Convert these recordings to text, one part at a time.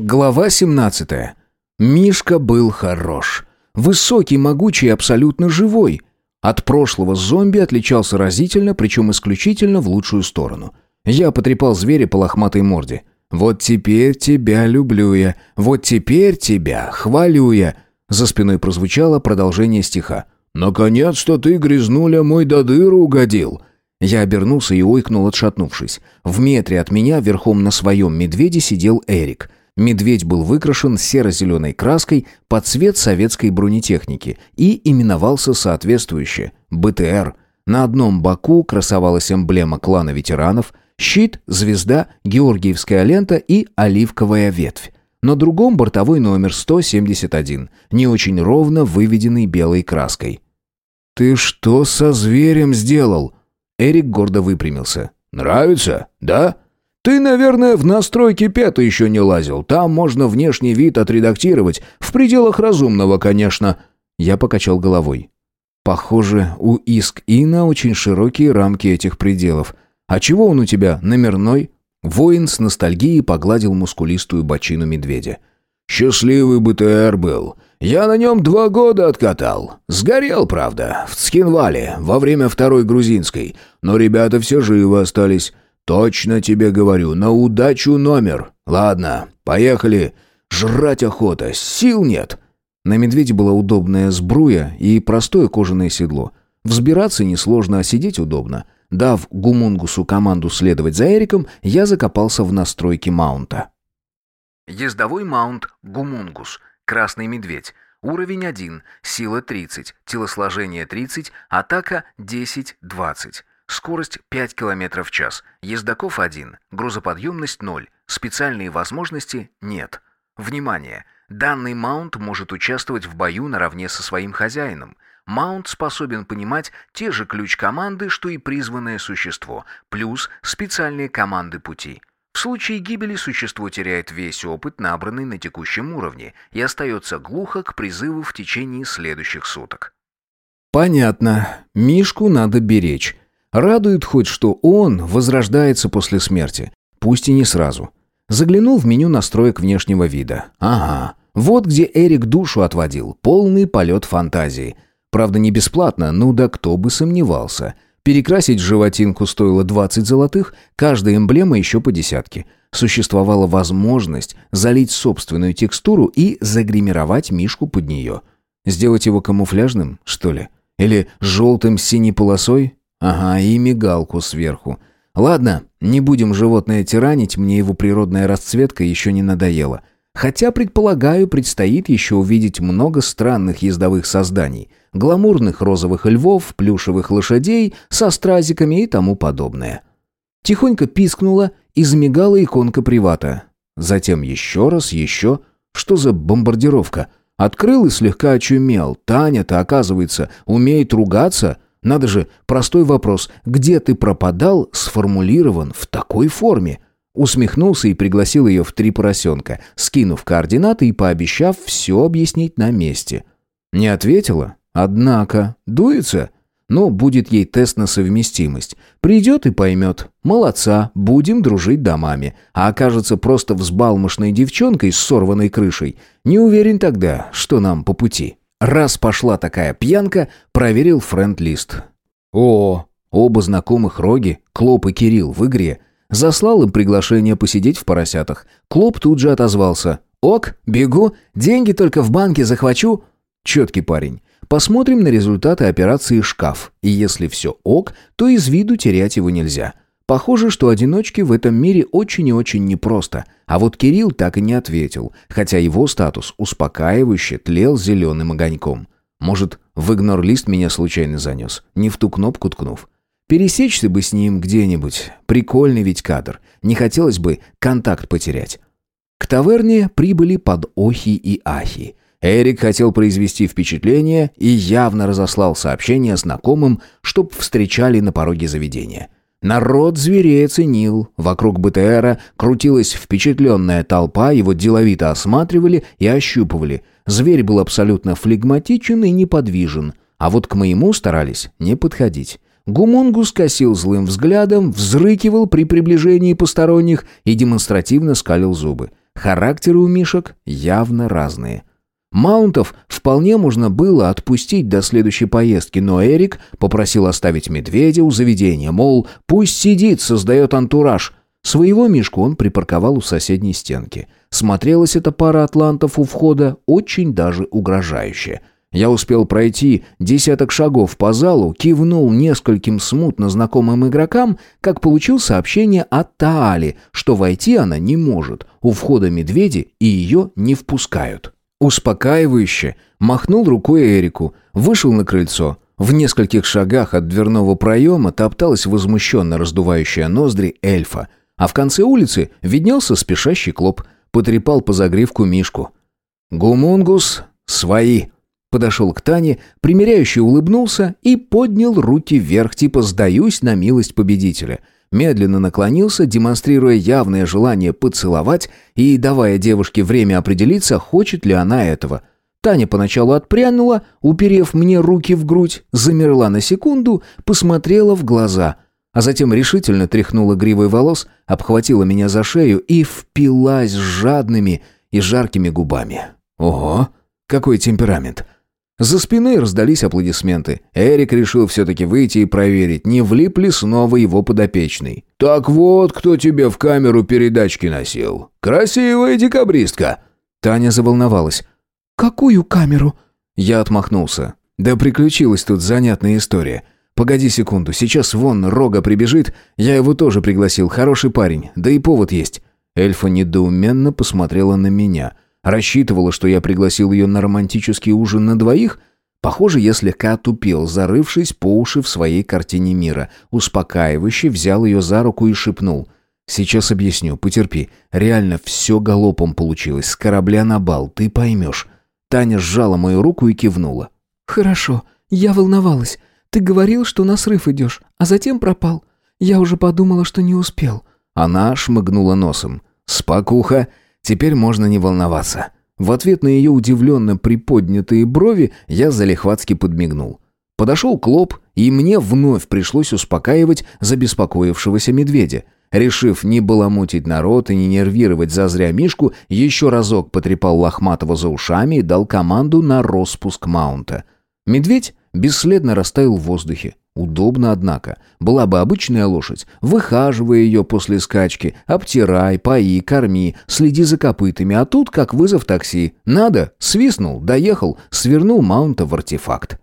Глава 17. Мишка был хорош. Высокий, могучий абсолютно живой. От прошлого зомби отличался разительно, причем исключительно в лучшую сторону. Я потрепал зверя по лохматой морде. «Вот теперь тебя люблю я, вот теперь тебя хвалю я». За спиной прозвучало продолжение стиха. «Наконец-то ты, грязнуля, мой до дыру угодил». Я обернулся и ойкнул, отшатнувшись. В метре от меня верхом на своем медведе сидел Эрик – Медведь был выкрашен серо-зеленой краской под цвет советской бронетехники и именовался соответствующе «БТР». На одном боку красовалась эмблема клана ветеранов, щит, звезда, георгиевская лента и оливковая ветвь. На другом бортовой номер 171, не очень ровно выведенный белой краской. «Ты что со зверем сделал?» Эрик гордо выпрямился. «Нравится, да?» Ты, наверное, в настройки пета еще не лазил. Там можно внешний вид отредактировать. В пределах разумного, конечно». Я покачал головой. «Похоже, у Иск-Ина очень широкие рамки этих пределов. А чего он у тебя, номерной?» Воин с ностальгией погладил мускулистую бочину медведя. «Счастливый БТР был. Я на нем два года откатал. Сгорел, правда, в Цхинвале, во время Второй Грузинской. Но ребята все живы остались. «Точно тебе говорю, на удачу номер. Ладно, поехали. Жрать охота, сил нет». На медведе была удобная сбруя и простое кожаное седло. Взбираться несложно, а сидеть удобно. Дав Гумунгусу команду следовать за Эриком, я закопался в настройки маунта. Ездовой маунт Гумунгус, красный медведь. Уровень 1, сила 30, телосложение 30, атака 10-20. Скорость 5 км в час. Ездаков 1. Грузоподъемность 0. Специальные возможности нет. Внимание! Данный маунт может участвовать в бою наравне со своим хозяином. Маунт способен понимать те же ключ-команды, что и призванное существо, плюс специальные команды пути. В случае гибели существо теряет весь опыт, набранный на текущем уровне, и остается глухо к призыву в течение следующих суток. Понятно. Мишку надо беречь. Радует хоть, что он возрождается после смерти, пусть и не сразу. Заглянул в меню настроек внешнего вида. Ага, вот где Эрик душу отводил, полный полет фантазии. Правда, не бесплатно, ну да кто бы сомневался. Перекрасить животинку стоило 20 золотых, каждая эмблема еще по десятке. Существовала возможность залить собственную текстуру и загримировать Мишку под нее. Сделать его камуфляжным, что ли? Или желтым с синей полосой? Ага, и мигалку сверху. Ладно, не будем животное тиранить, мне его природная расцветка еще не надоела. Хотя, предполагаю, предстоит еще увидеть много странных ездовых созданий. Гламурных розовых львов, плюшевых лошадей со стразиками и тому подобное. Тихонько пискнула и замигала иконка привата. Затем еще раз, еще. Что за бомбардировка? Открыл и слегка очумел. Таня-то, оказывается, умеет ругаться. Надо же, простой вопрос «Где ты пропадал?» сформулирован в такой форме. Усмехнулся и пригласил ее в три поросенка, скинув координаты и пообещав все объяснить на месте. Не ответила? Однако, дуется? Ну, будет ей тест на совместимость. Придет и поймет. Молодца, будем дружить домами. А окажется просто взбалмошной девчонкой с сорванной крышей. Не уверен тогда, что нам по пути. Раз пошла такая пьянка, проверил френд-лист. О, оба знакомых Роги, Клоп и Кирилл в игре. Заслал им приглашение посидеть в поросятах. Клоп тут же отозвался. «Ок, бегу, деньги только в банке захвачу». Четкий парень. Посмотрим на результаты операции «Шкаф». И если все ок, то из виду терять его нельзя. Похоже, что одиночке в этом мире очень и очень непросто. А вот Кирилл так и не ответил, хотя его статус успокаивающе тлел зеленым огоньком. Может, в игнор-лист меня случайно занес, не в ту кнопку ткнув. Пересечься бы с ним где-нибудь. Прикольный ведь кадр. Не хотелось бы контакт потерять. К таверне прибыли под охи и ахи. Эрик хотел произвести впечатление и явно разослал сообщение знакомым, чтоб встречали на пороге заведения. Народ зверей оценил. Вокруг БТРа крутилась впечатленная толпа, его деловито осматривали и ощупывали. Зверь был абсолютно флегматичен и неподвижен, а вот к моему старались не подходить. Гумунгус косил злым взглядом, взрыкивал при приближении посторонних и демонстративно скалил зубы. характеры у мишек явно разные. Маунтов вполне можно было отпустить до следующей поездки, но Эрик попросил оставить медведя у заведения, мол, пусть сидит, создает антураж. Своего мишку он припарковал у соседней стенки. Смотрелась эта пара атлантов у входа очень даже угрожающе. Я успел пройти десяток шагов по залу, кивнул нескольким смутно знакомым игрокам, как получил сообщение от Таали, что войти она не может, у входа медведи и ее не впускают. Успокаивающе махнул рукой Эрику, вышел на крыльцо. В нескольких шагах от дверного проема топталась возмущенно раздувающая ноздри эльфа, а в конце улицы виднелся спешащий клоп, потрепал по загривку Мишку. «Гумунгус, свои!» Подошел к Тане, примиряюще улыбнулся и поднял руки вверх, типа «сдаюсь на милость победителя» медленно наклонился, демонстрируя явное желание поцеловать и давая девушке время определиться, хочет ли она этого. Таня поначалу отпрянула, уперев мне руки в грудь, замерла на секунду, посмотрела в глаза, а затем решительно тряхнула гривой волос, обхватила меня за шею и впилась жадными и жаркими губами. Ого, какой темперамент! За спиной раздались аплодисменты. Эрик решил все-таки выйти и проверить, не влип ли снова его подопечный. «Так вот, кто тебе в камеру передачки носил. Красивая декабристка!» Таня заволновалась. «Какую камеру?» Я отмахнулся. «Да приключилась тут занятная история. Погоди секунду, сейчас вон Рога прибежит, я его тоже пригласил, хороший парень, да и повод есть». Эльфа недоуменно посмотрела на меня – Рассчитывала, что я пригласил ее на романтический ужин на двоих? Похоже, я слегка отупел, зарывшись по уши в своей картине мира. Успокаивающе взял ее за руку и шепнул. «Сейчас объясню, потерпи. Реально все галопом получилось, с корабля на бал, ты поймешь». Таня сжала мою руку и кивнула. «Хорошо, я волновалась. Ты говорил, что на срыв идешь, а затем пропал. Я уже подумала, что не успел». Она шмыгнула носом. «Спокуха, Теперь можно не волноваться. В ответ на ее удивленно приподнятые брови я залихватски подмигнул. Подошел Клоп, и мне вновь пришлось успокаивать забеспокоившегося медведя. Решив не баламутить народ и не нервировать зазря Мишку, еще разок потрепал Лохматого за ушами и дал команду на распуск маунта. Медведь бесследно растаял в воздухе. Удобно, однако. Была бы обычная лошадь. Выхаживай ее после скачки, обтирай, пои, корми, следи за копытами. А тут как вызов такси. Надо, свистнул, доехал, свернул маунта в артефакт.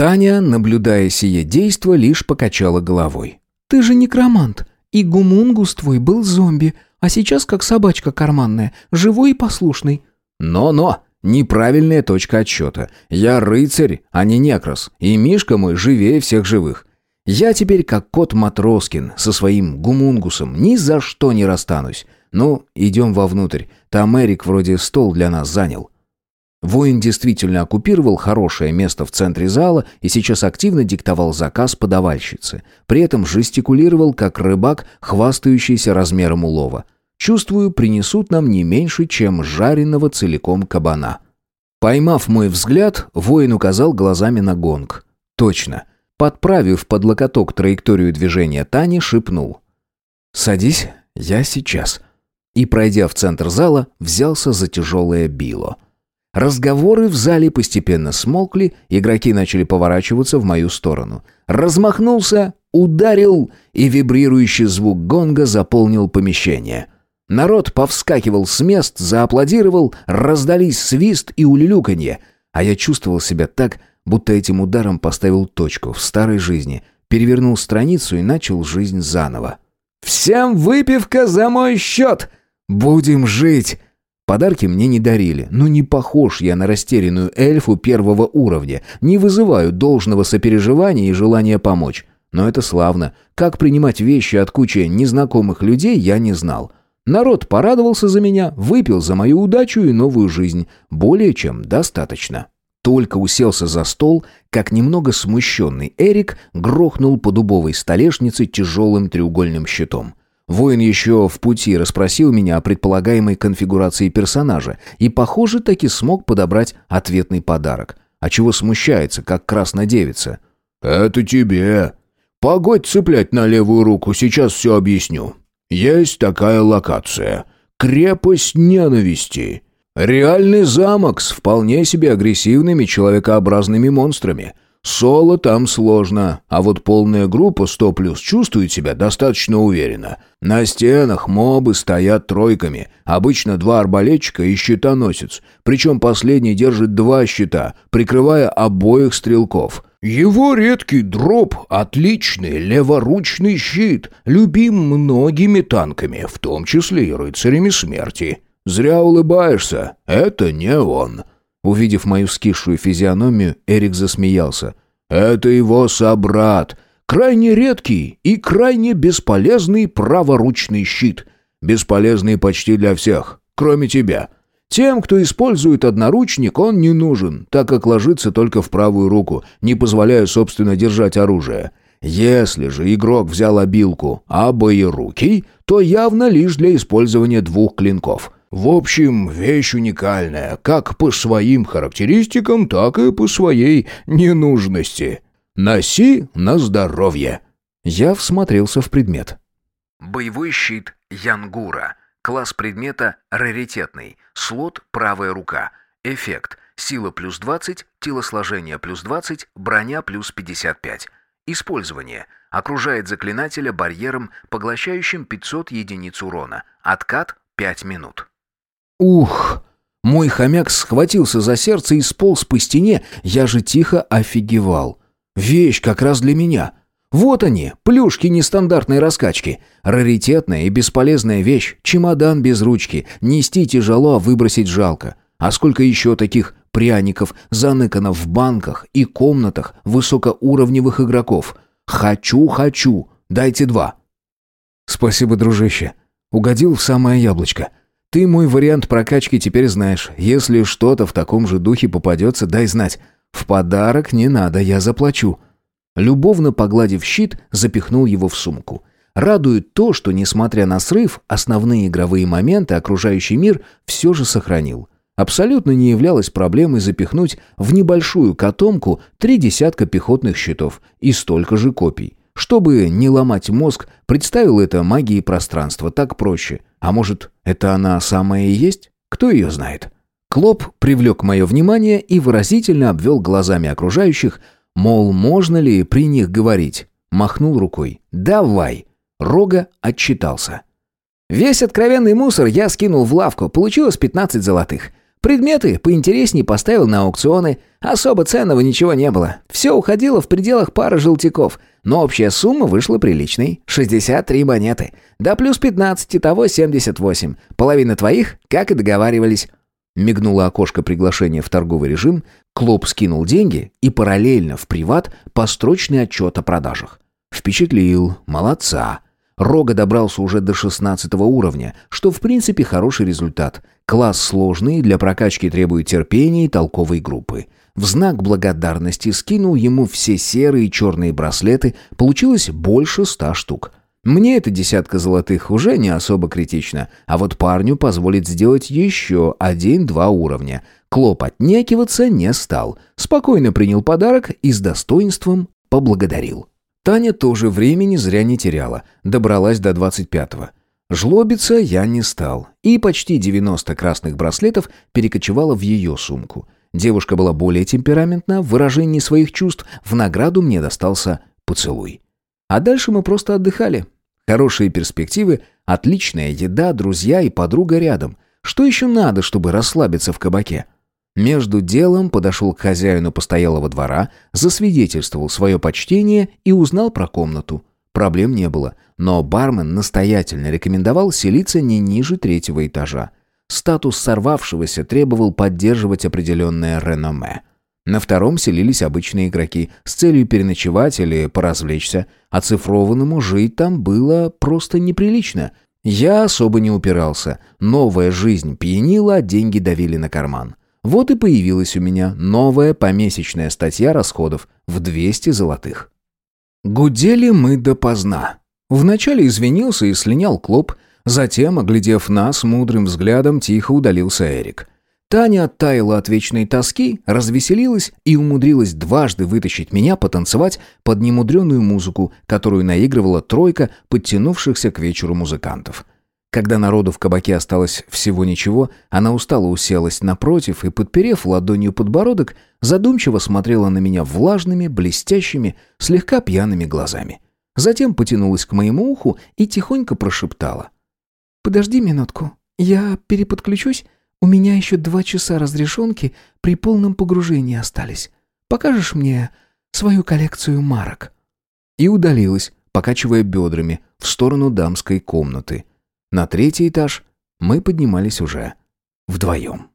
Таня, наблюдая сие действо, лишь покачала головой. «Ты же некромант, и гумунгус твой был зомби, а сейчас как собачка карманная, живой и послушный». «Но-но!» Неправильная точка отсчета. Я рыцарь, а не некрас, и Мишка мой живее всех живых. Я теперь как кот Матроскин со своим гумунгусом ни за что не расстанусь. Ну, идем вовнутрь. Там Эрик вроде стол для нас занял. Воин действительно оккупировал хорошее место в центре зала и сейчас активно диктовал заказ подавальщице. При этом жестикулировал, как рыбак, хвастающийся размером улова. Чувствую, принесут нам не меньше, чем жареного целиком кабана. Поймав мой взгляд, воин указал глазами на гонг. Точно. Подправив под локоток траекторию движения Тани, шепнул. «Садись, я сейчас». И, пройдя в центр зала, взялся за тяжелое било. Разговоры в зале постепенно смолкли, игроки начали поворачиваться в мою сторону. Размахнулся, ударил, и вибрирующий звук гонга заполнил помещение – Народ повскакивал с мест, зааплодировал, раздались свист и улюлюканье, а я чувствовал себя так, будто этим ударом поставил точку в старой жизни, перевернул страницу и начал жизнь заново. «Всем выпивка за мой счет! Будем жить!» Подарки мне не дарили, но не похож я на растерянную эльфу первого уровня, не вызываю должного сопереживания и желания помочь. Но это славно. Как принимать вещи от кучи незнакомых людей, я не знал. Народ порадовался за меня, выпил за мою удачу и новую жизнь. Более чем достаточно. Только уселся за стол, как немного смущенный Эрик грохнул по дубовой столешнице тяжелым треугольным щитом. Воин еще в пути расспросил меня о предполагаемой конфигурации персонажа и, похоже, таки смог подобрать ответный подарок. А чего смущается, как красная девица? «Это тебе. Погодь цеплять на левую руку, сейчас все объясню. Есть такая локация. крепость ненависти. Реальный замок с вполне себе агрессивными человекообразными монстрами. Соло там сложно, а вот полная группа 100 плюс чувствует себя достаточно уверенно. На стенах мобы стоят тройками, обычно два арбалетчика и щитоносец, причем последний держит два щита, прикрывая обоих стрелков. Его редкий дроп – отличный леворучный щит, любим многими танками, в том числе и рыцарями смерти. Зря улыбаешься, это не он. Увидев мою скисшую физиономию, Эрик засмеялся. «Это его собрат. Крайне редкий и крайне бесполезный праворучный щит. Бесполезный почти для всех, кроме тебя. Тем, кто использует одноручник, он не нужен, так как ложится только в правую руку, не позволяя, собственно, держать оружие. Если же игрок взял обилку, а боерукий, то явно лишь для использования двух клинков». В общем, вещь уникальная, как по своим характеристикам, так и по своей ненужности. Носи на здоровье. Я всмотрелся в предмет. Боевой щит Янгура. Класс предмета раритетный. Слот правая рука. Эффект. Сила плюс 20, телосложение плюс 20, броня плюс 55. Использование. Окружает заклинателя барьером, поглощающим 500 единиц урона. Откат 5 минут. Ух! Мой хомяк схватился за сердце и сполз по стене, я же тихо офигевал. Вещь как раз для меня. Вот они, плюшки нестандартной раскачки. Раритетная и бесполезная вещь, чемодан без ручки. Нести тяжело, а выбросить жалко. А сколько еще таких пряников заныкано в банках и комнатах высокоуровневых игроков? Хочу, хочу, дайте два. Спасибо, дружище. Угодил в самое яблочко. Ты мой вариант прокачки теперь знаешь. Если что-то в таком же духе попадется, дай знать. В подарок не надо, я заплачу». Любовно погладив щит, запихнул его в сумку. Радует то, что, несмотря на срыв, основные игровые моменты окружающий мир все же сохранил. Абсолютно не являлось проблемой запихнуть в небольшую котомку три десятка пехотных щитов и столько же копий. Чтобы не ломать мозг, представил это магией пространства, так проще. А может, это она самая и есть? Кто ее знает? Клоп привлек мое внимание и выразительно обвел глазами окружающих, мол, можно ли при них говорить. Махнул рукой. «Давай!» Рога отчитался. «Весь откровенный мусор я скинул в лавку, получилось 15 золотых. Предметы поинтереснее поставил на аукционы. Особо ценного ничего не было. Все уходило в пределах пары желтяков. Но общая сумма вышла приличной. 63 монеты. Да плюс 15, того 78. Половина твоих, как и договаривались. Мигнуло окошко приглашения в торговый режим. Клоп скинул деньги и параллельно в приват построчный отчет о продажах. Впечатлил. Молодца. Рога добрался уже до 16 уровня, что в принципе хороший результат. Класс сложный, для прокачки требует терпения и толковой группы. В знак благодарности скинул ему все серые и черные браслеты, получилось больше ста штук. Мне эта десятка золотых уже не особо критично, а вот парню позволит сделать еще один-два уровня. Клоп отнекиваться не стал, спокойно принял подарок и с достоинством поблагодарил. Таня тоже времени зря не теряла, добралась до 25-го. Жлобиться я не стал, и почти 90 красных браслетов перекочевало в ее сумку. Девушка была более темпераментна в выражении своих чувств, в награду мне достался поцелуй. А дальше мы просто отдыхали. Хорошие перспективы, отличная еда, друзья и подруга рядом. Что еще надо, чтобы расслабиться в кабаке? Между делом подошел к хозяину постоялого двора, засвидетельствовал свое почтение и узнал про комнату. Проблем не было, но бармен настоятельно рекомендовал селиться не ниже третьего этажа. Статус сорвавшегося требовал поддерживать определенное реноме. На втором селились обычные игроки с целью переночевать или поразвлечься. Оцифрованному жить там было просто неприлично. Я особо не упирался. Новая жизнь пьянила, деньги давили на карман. Вот и появилась у меня новая помесячная статья расходов в 200 золотых. Гудели мы допоздна. Вначале извинился и слинял Клоп, затем, оглядев нас мудрым взглядом, тихо удалился Эрик. Таня оттаяла от вечной тоски, развеселилась и умудрилась дважды вытащить меня потанцевать под немудреную музыку, которую наигрывала тройка подтянувшихся к вечеру музыкантов. Когда народу в кабаке осталось всего ничего, она устало уселась напротив и, подперев ладонью подбородок, задумчиво смотрела на меня влажными, блестящими, слегка пьяными глазами. Затем потянулась к моему уху и тихонько прошептала. «Подожди минутку, я переподключусь. У меня еще два часа разрешенки при полном погружении остались. Покажешь мне свою коллекцию марок?» И удалилась, покачивая бедрами, в сторону дамской комнаты. На третий этаж мы поднимались уже вдвоем.